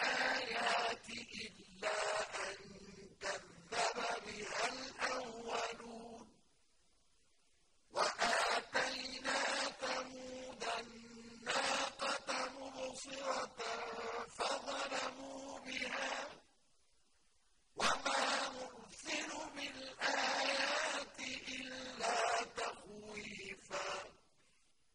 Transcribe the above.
الْآيَاتِ